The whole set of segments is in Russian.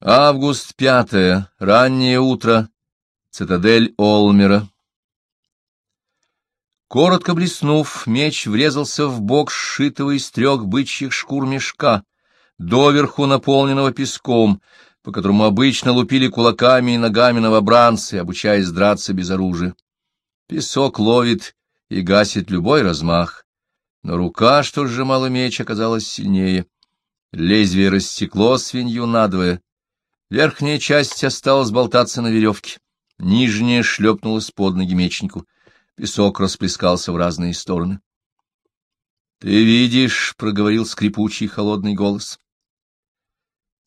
Август пятое. Раннее утро. Цитадель Олмера. Коротко блеснув, меч врезался в бок сшитого из трех бычьих шкур мешка, доверху наполненного песком, по которому обычно лупили кулаками и ногами новобранцы, обучаясь драться без оружия. Песок ловит и гасит любой размах, но рука, что сжимала меч, оказалась сильнее. Лезвие рассекло свинью надвое, Верхняя часть осталась болтаться на веревке, нижняя шлепнулась под ноги мечнику. Песок расплескался в разные стороны. — Ты видишь, — проговорил скрипучий холодный голос.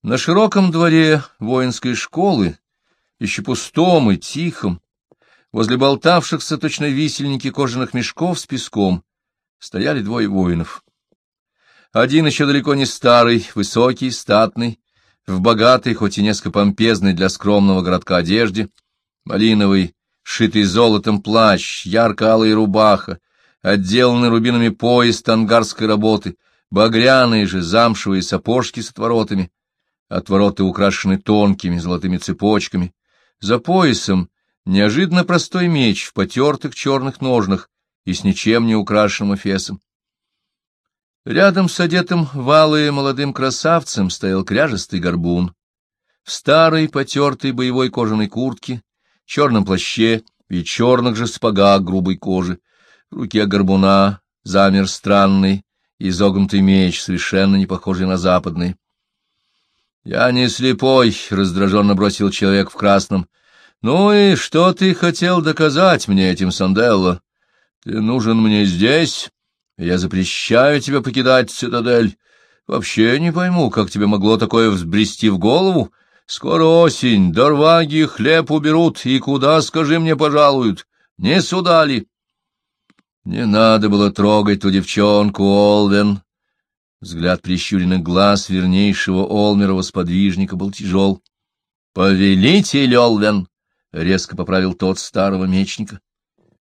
На широком дворе воинской школы, еще пустом и тихом, возле болтавшихся точно висельники кожаных мешков с песком, стояли двое воинов. Один еще далеко не старый, высокий, статный, в богатой, хоть и несколько помпезной для скромного городка одежде, малиновый, шитый золотом плащ, ярко-алая рубаха, отделанный рубинами пояс тангарской работы, багряные же замшевые сапожки с отворотами, отвороты украшены тонкими золотыми цепочками, за поясом неожиданно простой меч в потертых черных ножнах и с ничем не украшенным эфесом. Рядом с одетым валые молодым красавцем стоял кряжестый горбун. В старой потертой боевой кожаной куртке, черном плаще и черных же спагах грубой кожи. В руке горбуна замер странный, изогнутый меч, совершенно не похожий на западный. — Я не слепой, — раздраженно бросил человек в красном. — Ну и что ты хотел доказать мне этим, Санделло? Ты нужен мне здесь, я запрещаю тебе покидать цитадель. Вообще не пойму, как тебе могло такое взбрести в голову. Скоро осень, дорваги хлеб уберут, и куда, скажи мне, пожалуют? Не сюда ли? Не надо было трогать ту девчонку, Олвен. Взгляд прищуренных глаз вернейшего Олмерова сподвижника был тяжел. — Повелитель Олвен! — резко поправил тот старого мечника.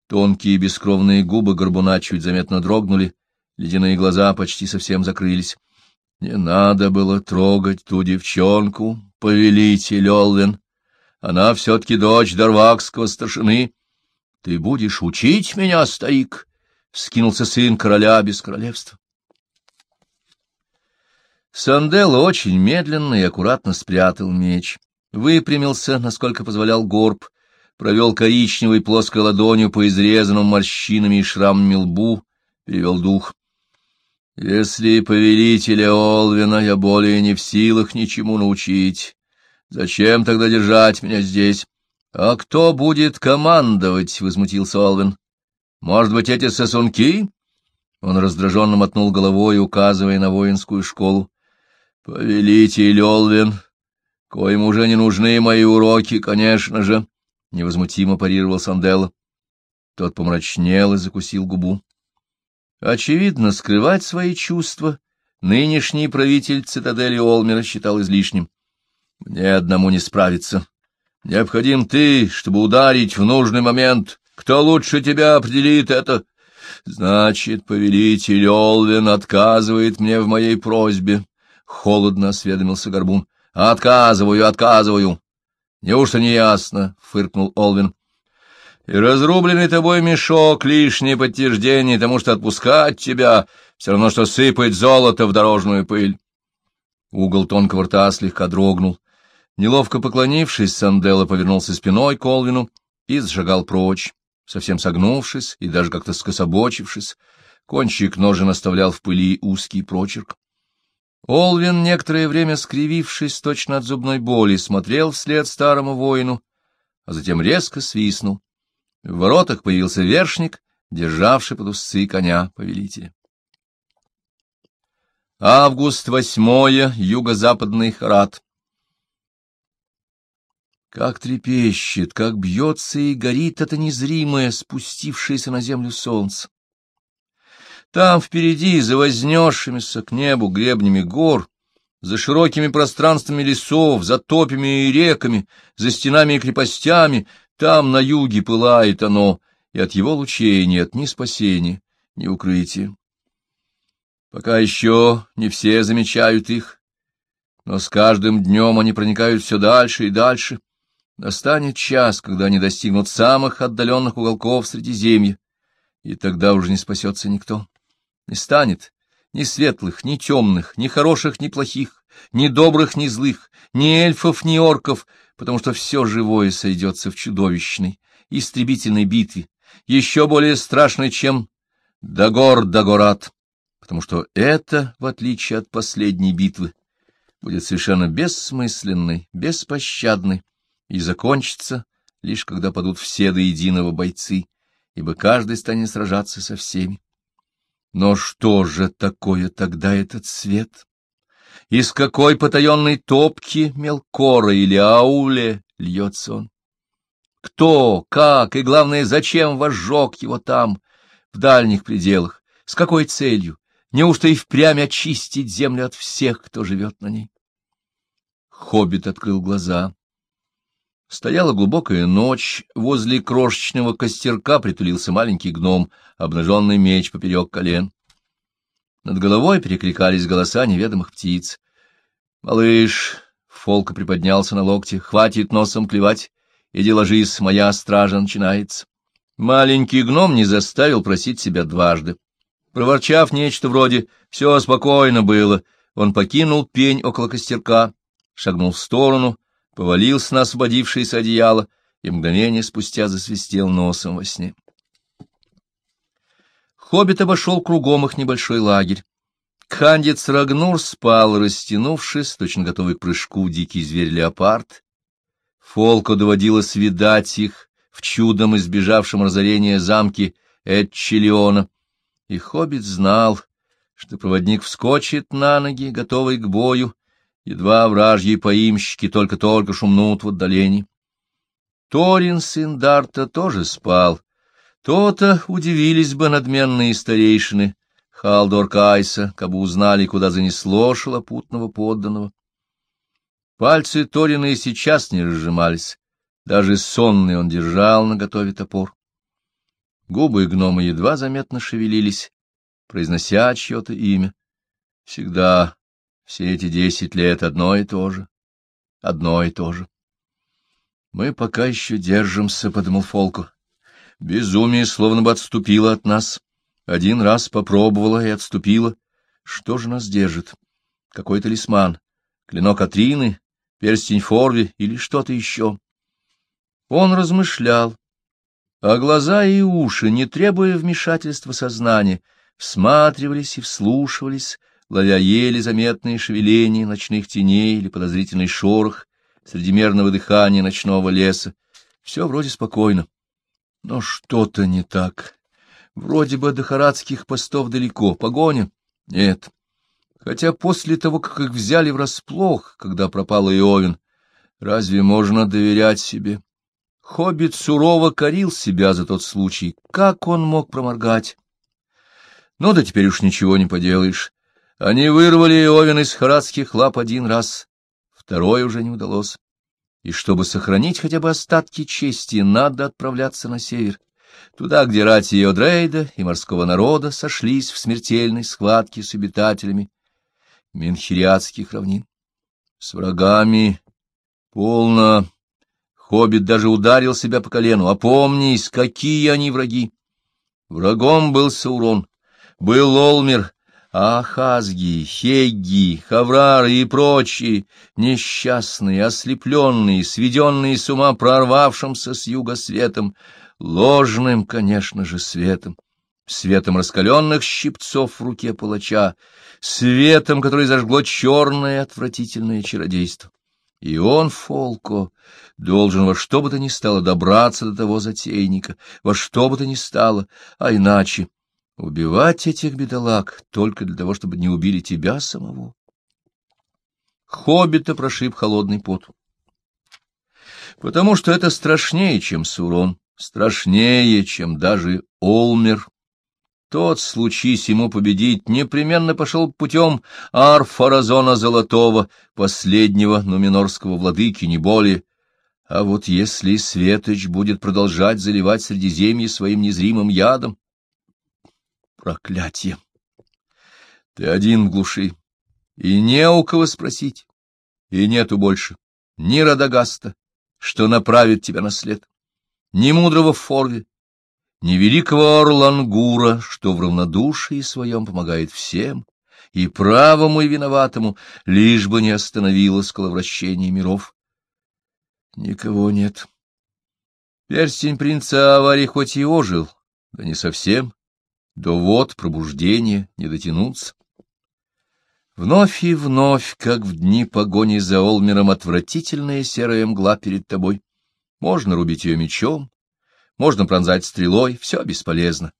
Тонкие бескровные губы горбуна чуть заметно дрогнули, ледяные глаза почти совсем закрылись. Не надо было трогать ту девчонку, повелитель Олвен. Она все-таки дочь Дарвакского старшины. — Ты будешь учить меня, старик? — вскинулся сын короля без королевства. Сандело очень медленно и аккуратно спрятал меч, выпрямился, насколько позволял горб, провел коричневой плоской ладонью по изрезанному морщинами и шрамами лбу, перевел дух. «Если повелителя Олвина я более не в силах ничему научить, зачем тогда держать меня здесь? А кто будет командовать?» — возмутился Олвин. «Может быть, эти сосунки?» Он раздраженно мотнул головой, указывая на воинскую школу. «Повелитель Олвин, коим уже не нужны мои уроки, конечно же» невозмутимо парировал Санделло. Тот помрачнел и закусил губу. Очевидно, скрывать свои чувства нынешний правитель цитадели Олмера считал излишним. Мне одному не справиться. Необходим ты, чтобы ударить в нужный момент. Кто лучше тебя определит это? Значит, повелитель Олвин отказывает мне в моей просьбе. Холодно осведомился Горбун. Отказываю, отказываю. Неужто не ясно? — фыркнул Олвин. — И разрубленный тобой мешок — лишнее подтверждение тому, что отпускать тебя все равно, что сыпать золото в дорожную пыль. Угол тонкого рта слегка дрогнул. Неловко поклонившись, Санделло повернулся спиной к Олвину и зашагал прочь, совсем согнувшись и даже как-то скособочившись. Кончик ножен оставлял в пыли узкий прочерк. Олвин, некоторое время скривившись точно от зубной боли, смотрел вслед старому воину, а затем резко свистнул. В воротах появился вершник, державший под усы коня повелителя. Август восьмое, юго-западный Харат. Как трепещет, как бьется и горит это незримое, спустившееся на землю солнце. Там впереди, за вознесшимися к небу гребнями гор, за широкими пространствами лесов, за топями и реками, за стенами и крепостями, там на юге пылает оно, и от его лучей нет ни спасения, ни укрытия. Пока еще не все замечают их. но с каждым днем они проникают все дальше и дальше. Настанет час, когда они достигнут самых отдаленных уголков Средиземья, и тогда уже не спасется никто. Не станет ни светлых, ни темных, ни хороших, ни плохих, ни добрых, ни злых, ни эльфов, ни орков, потому что все живое сойдется в чудовищной, истребительной битве, еще более страшной, чем Дагор-Дагорат, потому что это, в отличие от последней битвы, будет совершенно бессмысленной, беспощадной и закончится лишь когда падут все до единого бойцы, ибо каждый станет сражаться со всеми. Но что же такое тогда этот свет? Из какой потаенной топки, мелкора или ауле льется он? Кто, как и, главное, зачем возжег его там, в дальних пределах, с какой целью? Неужто и впрямь очистить землю от всех, кто живет на ней? Хоббит открыл глаза. Стояла глубокая ночь, возле крошечного костерка притулился маленький гном, обнаженный меч поперек колен. Над головой перекликались голоса неведомых птиц. «Малыш!» — Фолка приподнялся на локте. «Хватит носом клевать! Иди ложись, моя стража начинается!» Маленький гном не заставил просить себя дважды. Проворчав нечто вроде «все спокойно было», он покинул пень около костерка, шагнул в сторону, повалился на освободившееся одеяло и мгновение спустя засвистел носом во сне. Хоббит обошел кругом их небольшой лагерь. Кхандец Рагнур спал, растянувшись, точно готовый к прыжку дикий зверь-леопард. Фолку доводилось видать их в чудом избежавшем разорения замке Эдчелиона, и Хоббит знал, что проводник вскочит на ноги, готовый к бою, Едва вражьи поимщики только-только шумнут в отдалении. Торин, сын Дарта, тоже спал. То-то удивились бы надменные старейшины Халдор Кайса, кабы узнали, куда занесло шалопутного подданного. Пальцы Торина и сейчас не разжимались. Даже сонный он держал наготове топор. Губы гнома едва заметно шевелились, произнося чье-то имя. Всегда все эти десять лет одно и то же, одно и то же. Мы пока еще держимся, — подумал Фолку. Безумие словно бы отступило от нас. Один раз попробовала и отступила. Что же нас держит? Какой талисман? Клинок Атрины? Перстень Форви или что-то еще? Он размышлял, а глаза и уши, не требуя вмешательства сознания, всматривались и вслушивались, ловя еле заметные шевеления ночных теней или подозрительный шорох среди мерного дыхания ночного леса. Все вроде спокойно. Но что-то не так. Вроде бы до харадских постов далеко. Погоня? Нет. Хотя после того, как их взяли врасплох, когда пропал Иовин, разве можно доверять себе? Хоббит сурово корил себя за тот случай. Как он мог проморгать? Ну да теперь уж ничего не поделаешь. Они вырвали Иовин из харадских лап один раз, второй уже не удалось. И чтобы сохранить хотя бы остатки чести, надо отправляться на север, туда, где рати Иодрейда и морского народа сошлись в смертельной схватке с обитателями Менхириадских равнин. С врагами полно... Хоббит даже ударил себя по колену. Опомнись, какие они враги! Врагом был Саурон, был Олмер, Ахазги, Хегги, Хаврары и прочие, несчастные, ослепленные, сведенные с ума прорвавшимся с юга светом, ложным, конечно же, светом, светом раскаленных щипцов в руке палача, светом, который зажгло черное отвратительное чародейство. И он, Фолко, должен во что бы то ни стало добраться до того затейника, во что бы то ни стало, а иначе Убивать этих бедолаг только для того, чтобы не убили тебя самого. Хоббита прошиб холодный пот. Потому что это страшнее, чем Сурон, страшнее, чем даже Олмер. Тот, случись ему победить, непременно пошел путем Арфаразона Золотого, последнего нуминорского владыки, не более. А вот если Светоч будет продолжать заливать Средиземье своим незримым ядом, Проклятие! Ты один в глуши, и не у кого спросить. и нету больше ни Радагаста, что направит тебя на след, ни мудрого Форви, ни великого Орлангура, что в равнодушии своем помогает всем, и правому, и виноватому, лишь бы не остановилось коловращение миров. Никого нет. Перстень принца Авари хоть и ожил, да не совсем, до вот пробуждения не дотянуться. Вновь и вновь, как в дни погони за Олмером, отвратительная серая мгла перед тобой. Можно рубить ее мечом, можно пронзать стрелой, все бесполезно.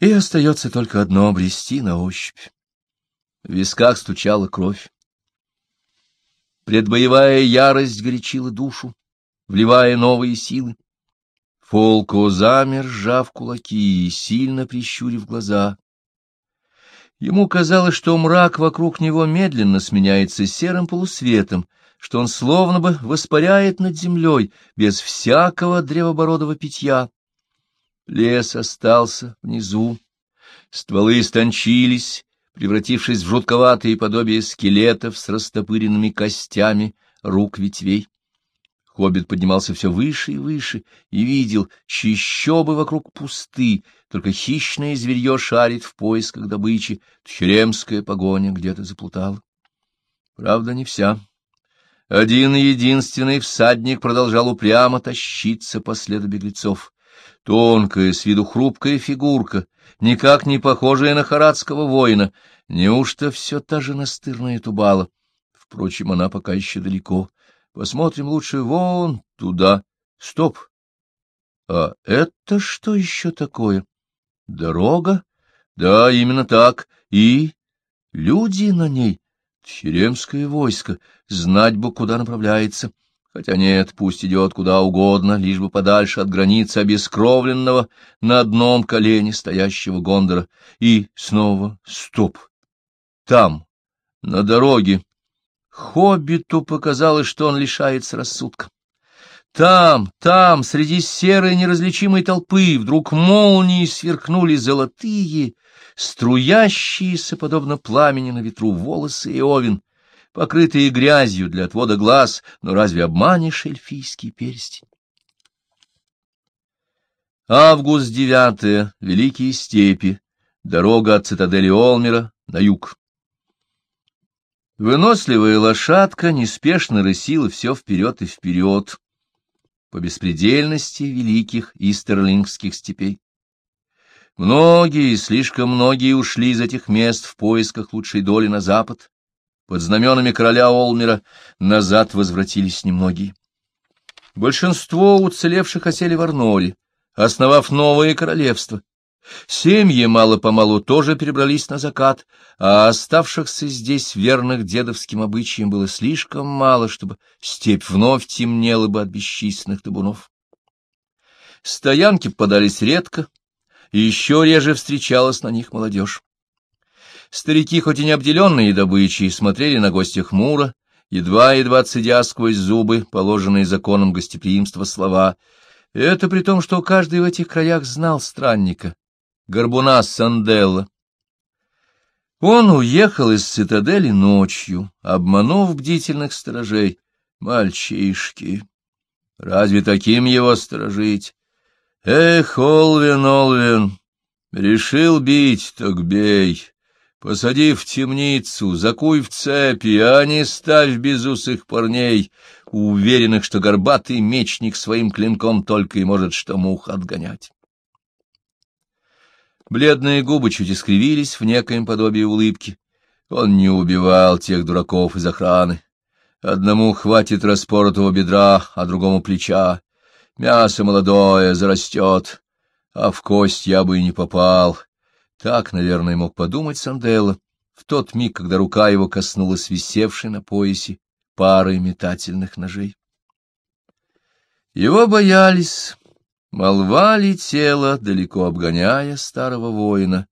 И остается только одно — обрести на ощупь. В висках стучала кровь. Предбоевая ярость горячила душу, вливая новые силы. Фолко замер, сжав кулаки и сильно прищурив глаза. Ему казалось, что мрак вокруг него медленно сменяется серым полусветом, что он словно бы воспаряет над землей без всякого древобородого питья. Лес остался внизу, стволы истончились, превратившись в жутковатые подобие скелетов с растопыренными костями рук ветвей. Хоббит поднимался все выше и выше и видел, чищобы вокруг пусты, только хищное зверье шарит в поисках добычи, тхеремская погоня где-то заплутала. Правда, не вся. Один единственный всадник продолжал упрямо тащиться по следу беглецов. Тонкая, с виду хрупкая фигурка, никак не похожая на харадского воина. Неужто все та же настырная тубала? Впрочем, она пока еще далеко. Посмотрим лучше вон туда. Стоп! А это что еще такое? Дорога? Да, именно так. И люди на ней. Тхеремское войско. Знать бы, куда направляется. Хотя нет, пусть идет куда угодно, лишь бы подальше от границы обескровленного на одном колене стоящего Гондора. И снова стоп. Там, на дороге, Хоббиту показалось, что он лишается рассудка. Там, там, среди серой неразличимой толпы, вдруг молнии сверкнули золотые, струящиеся, подобно пламени на ветру, волосы и овен, покрытые грязью для отвода глаз, но разве обманешь эльфийский перстень? Август девятое, Великие степи, дорога от цитадели Олмера на юг. Выносливая лошадка неспешно рысила все вперед и вперед по беспредельности великих истерлингских степей. Многие, слишком многие ушли из этих мест в поисках лучшей доли на запад. Под знаменами короля Олмера назад возвратились немногие. Большинство уцелевших осели в Арноре, основав новое королевство, Семьи мало-помалу тоже перебрались на закат, а оставшихся здесь верных дедовским обычаям было слишком мало, чтобы степь вновь темнела бы от бесчисленных табунов. Стоянки подались редко, и еще реже встречалась на них молодежь. Старики, хоть и не обделенные добычей, смотрели на гостя хмуро, едва-едва цедя сквозь зубы, положенные законом гостеприимства слова. Это при том, что каждый в этих краях знал странника, горбуна Санделла. Он уехал из цитадели ночью, обманув бдительных сторожей. Мальчишки, разве таким его сторожить? Эх, Олвин, Олвин, решил бить, так бей. Посади в темницу, закуй в цепи, а не ставь безусых парней, уверенных, что горбатый мечник своим клинком только и может что мух отгонять. Бледные губы чуть искривились в некоем подобии улыбки. Он не убивал тех дураков из охраны. Одному хватит распоротого бедра, а другому плеча. Мясо молодое зарастет, а в кость я бы и не попал. Так, наверное, мог подумать Санделло в тот миг, когда рука его коснулась висевшей на поясе пары метательных ножей. Его боялись, Молва летела, далеко обгоняя старого воина.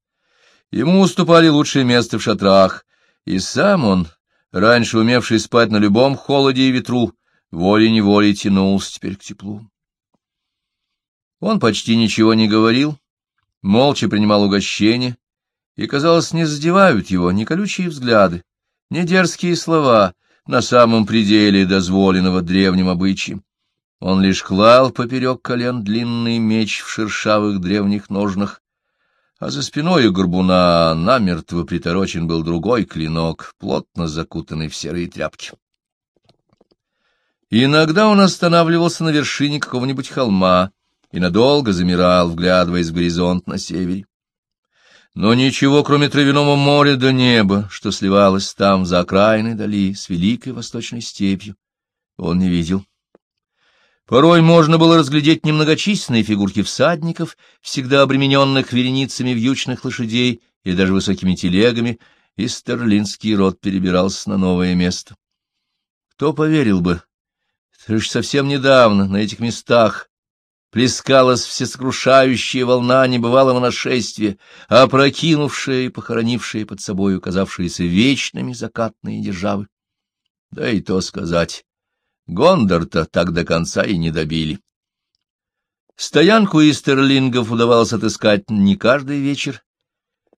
Ему уступали лучшее место в шатрах, и сам он, раньше умевший спать на любом холоде и ветру, волей-неволей тянулся теперь к теплу. Он почти ничего не говорил, молча принимал угощение, и, казалось, не задевают его ни колючие взгляды, ни дерзкие слова, на самом пределе дозволенного древним обычаем. Он лишь клал поперек колен длинный меч в шершавых древних ножнах, а за спиной у горбуна намертво приторочен был другой клинок, плотно закутанный в серые тряпки. Иногда он останавливался на вершине какого-нибудь холма и надолго замирал, вглядываясь в горизонт на севере. Но ничего, кроме травяного моря до неба, что сливалось там, за окраиной дали, с великой восточной степью, он не видел. Порой можно было разглядеть немногочисленные фигурки всадников, всегда обремененных вереницами вьючных лошадей или даже высокими телегами, и стерлинский род перебирался на новое место. Кто поверил бы? Лишь совсем недавно на этих местах плескалась всесокрушающая волна небывалого нашествия, опрокинувшая и похоронившая под собой указавшиеся вечными закатные державы. Да и то сказать, Гондор-то так до конца и не добили. Стоянку истерлингов удавалось отыскать не каждый вечер,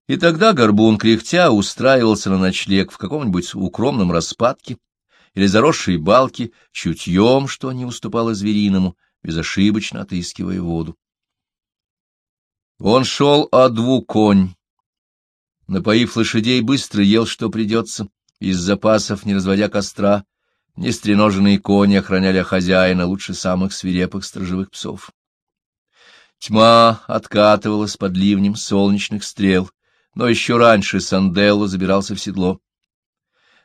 и тогда горбун кряхтя устраивался на ночлег в каком-нибудь укромном распадке или заросшей балке, чутьем, что не уступало звериному, безошибочно отыскивая воду. Он шел о двух конь. Напоив лошадей, быстро ел, что придется, из запасов, не разводя костра, Нестреноженные кони охраняли хозяина лучше самых свирепых стражевых псов. Тьма откатывалась под ливнем солнечных стрел, но еще раньше Санделло забирался в седло.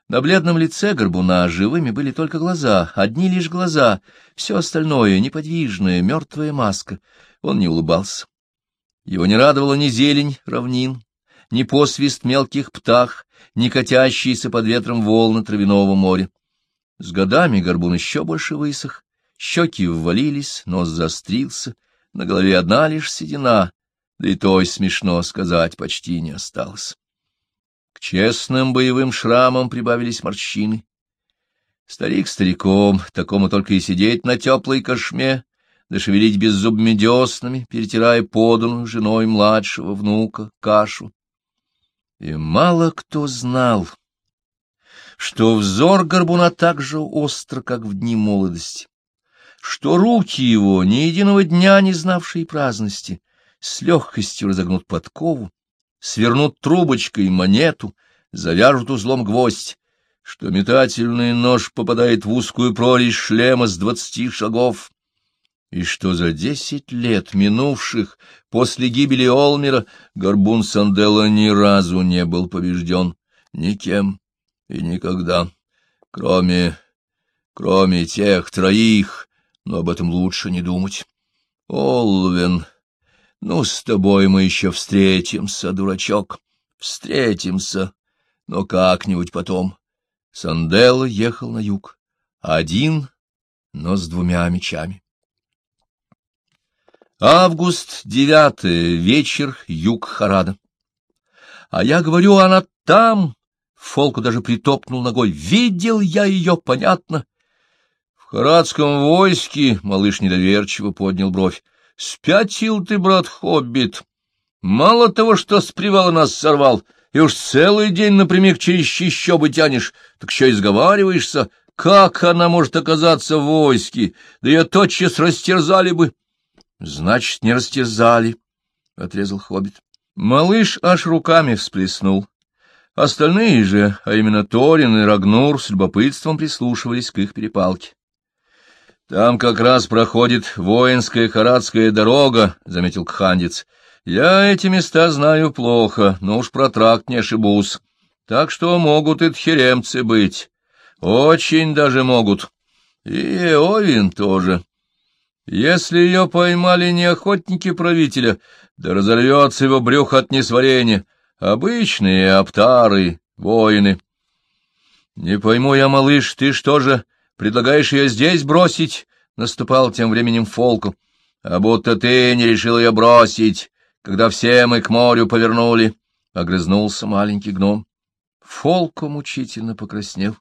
На бледном лице горбуна живыми были только глаза, одни лишь глаза, все остальное — неподвижная, мертвая маска. Он не улыбался. Его не радовала ни зелень равнин, ни посвист мелких птах, ни катящиеся под ветром волны травяного моря. С годами горбун еще больше высох, щеки ввалились, нос заострился, на голове одна лишь седина, да и той смешно сказать почти не осталось. К честным боевым шрамам прибавились морщины. Старик стариком, такому только и сидеть на теплой кошме, да шевелить беззубыми деснами, перетирая поданную женой младшего внука кашу. И мало кто знал, что взор горбуна так же остр, как в дни молодости, что руки его, ни единого дня не знавшие праздности, с легкостью разогнут подкову, свернут трубочкой монету, завяжут узлом гвоздь, что метательный нож попадает в узкую прорезь шлема с двадцати шагов, и что за десять лет, минувших после гибели Олмера, горбун Санделла ни разу не был побежден никем и никогда, кроме... кроме тех троих, но об этом лучше не думать. Олвен, ну, с тобой мы еще встретимся, дурачок, встретимся, но как-нибудь потом. Санделло ехал на юг, один, но с двумя мечами. Август, девятый, вечер, юг Харада. А я говорю, она там, Фолку даже притопнул ногой. Видел я ее, понятно. В харадском войске малыш недоверчиво поднял бровь. Спятил ты, брат Хоббит. Мало того, что с привала нас сорвал, и уж целый день напрямик через чищобы тянешь, так еще изговариваешься. Как она может оказаться в войске? Да ее тотчас растерзали бы. — Значит, не растерзали, — отрезал Хоббит. Малыш аж руками всплеснул. Остальные же, а именно Торин и Рагнур, с любопытством прислушивались к их перепалке. — Там как раз проходит воинская харадская дорога, — заметил Кхандец. — Я эти места знаю плохо, но уж про тракт не ошибусь. Так что могут и тхеремцы быть. Очень даже могут. И Овин тоже. Если ее поймали не охотники правителя, да разорвется его брюхо от несварения, Обычные аптары, воины. Не пойму я, малыш, ты что же, предлагаешь ее здесь бросить? Наступал тем временем Фолку. А будто ты не решил ее бросить, когда все мы к морю повернули. Огрызнулся маленький гном. Фолку мучительно покраснел.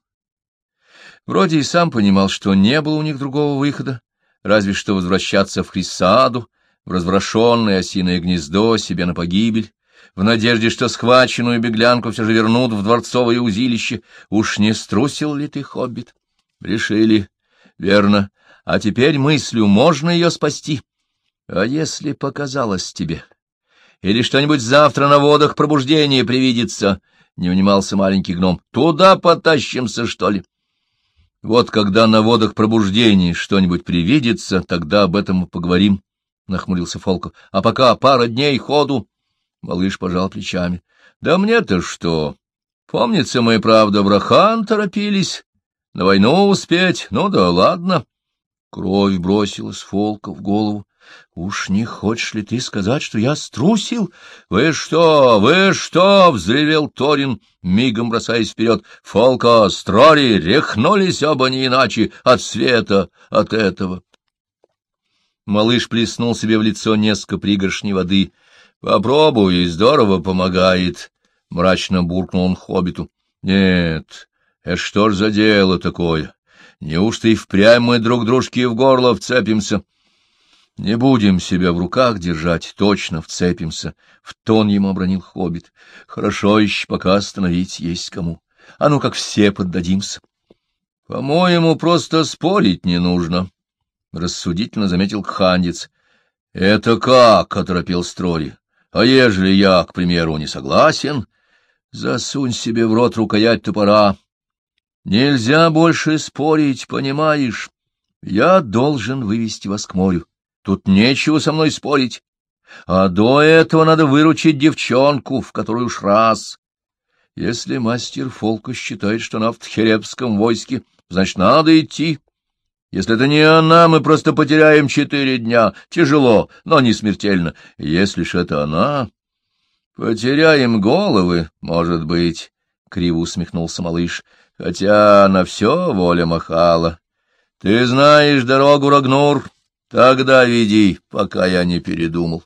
Вроде и сам понимал, что не было у них другого выхода, разве что возвращаться в Хрисаду, в развращенное осиное гнездо себе на погибель, в надежде, что схваченную беглянку все же вернут в дворцовое узилище. Уж не струсил ли ты, хоббит? Решили. Верно. А теперь мыслью, можно ее спасти. А если показалось тебе? Или что-нибудь завтра на водах пробуждения привидится? Не унимался маленький гном. Туда потащимся, что ли? Вот когда на водах пробуждения что-нибудь привидится, тогда об этом поговорим, — нахмурился Фолко. — А пока пара дней ходу. Малыш пожал плечами. — Да мне-то что? Помнится, мы, правда, в Рахан торопились. На войну успеть? Ну да ладно. Кровь бросилась Фолка в голову. — Уж не хочешь ли ты сказать, что я струсил? — Вы что, вы что? — взревел Торин, мигом бросаясь вперед. — Фолка, Строри, рехнулись оба не иначе от света, от этого. Малыш плеснул себе в лицо несколько пригоршней воды. — Попробуй, и здорово помогает, — мрачно буркнул он хоббиту. — Нет, это что ж за дело такое? Неужто и впрямь мы друг дружке в горло вцепимся? — не будем себя в руках держать, точно вцепимся, — в тон ему обронил хоббит. Хорошо еще пока остановить есть кому. А ну как все поддадимся. — По-моему, просто спорить не нужно, — рассудительно заметил Кхандец. — Это как? — оторопел Строри. — А ежели я, к примеру, не согласен? Засунь себе в рот рукоять топора. Нельзя больше спорить, понимаешь? Я должен вывести вас к морю. Тут нечего со мной спорить. А до этого надо выручить девчонку, в которую уж раз. Если мастер Фолка считает, что она в Тхеребском войске, значит, надо идти. Если это не она, мы просто потеряем четыре дня. Тяжело, но не смертельно. Если ж это она... Потеряем головы, может быть, — криво усмехнулся малыш, — хотя на все воля махала. Ты знаешь дорогу, Рагнур, Тогда веди, пока я не передумал.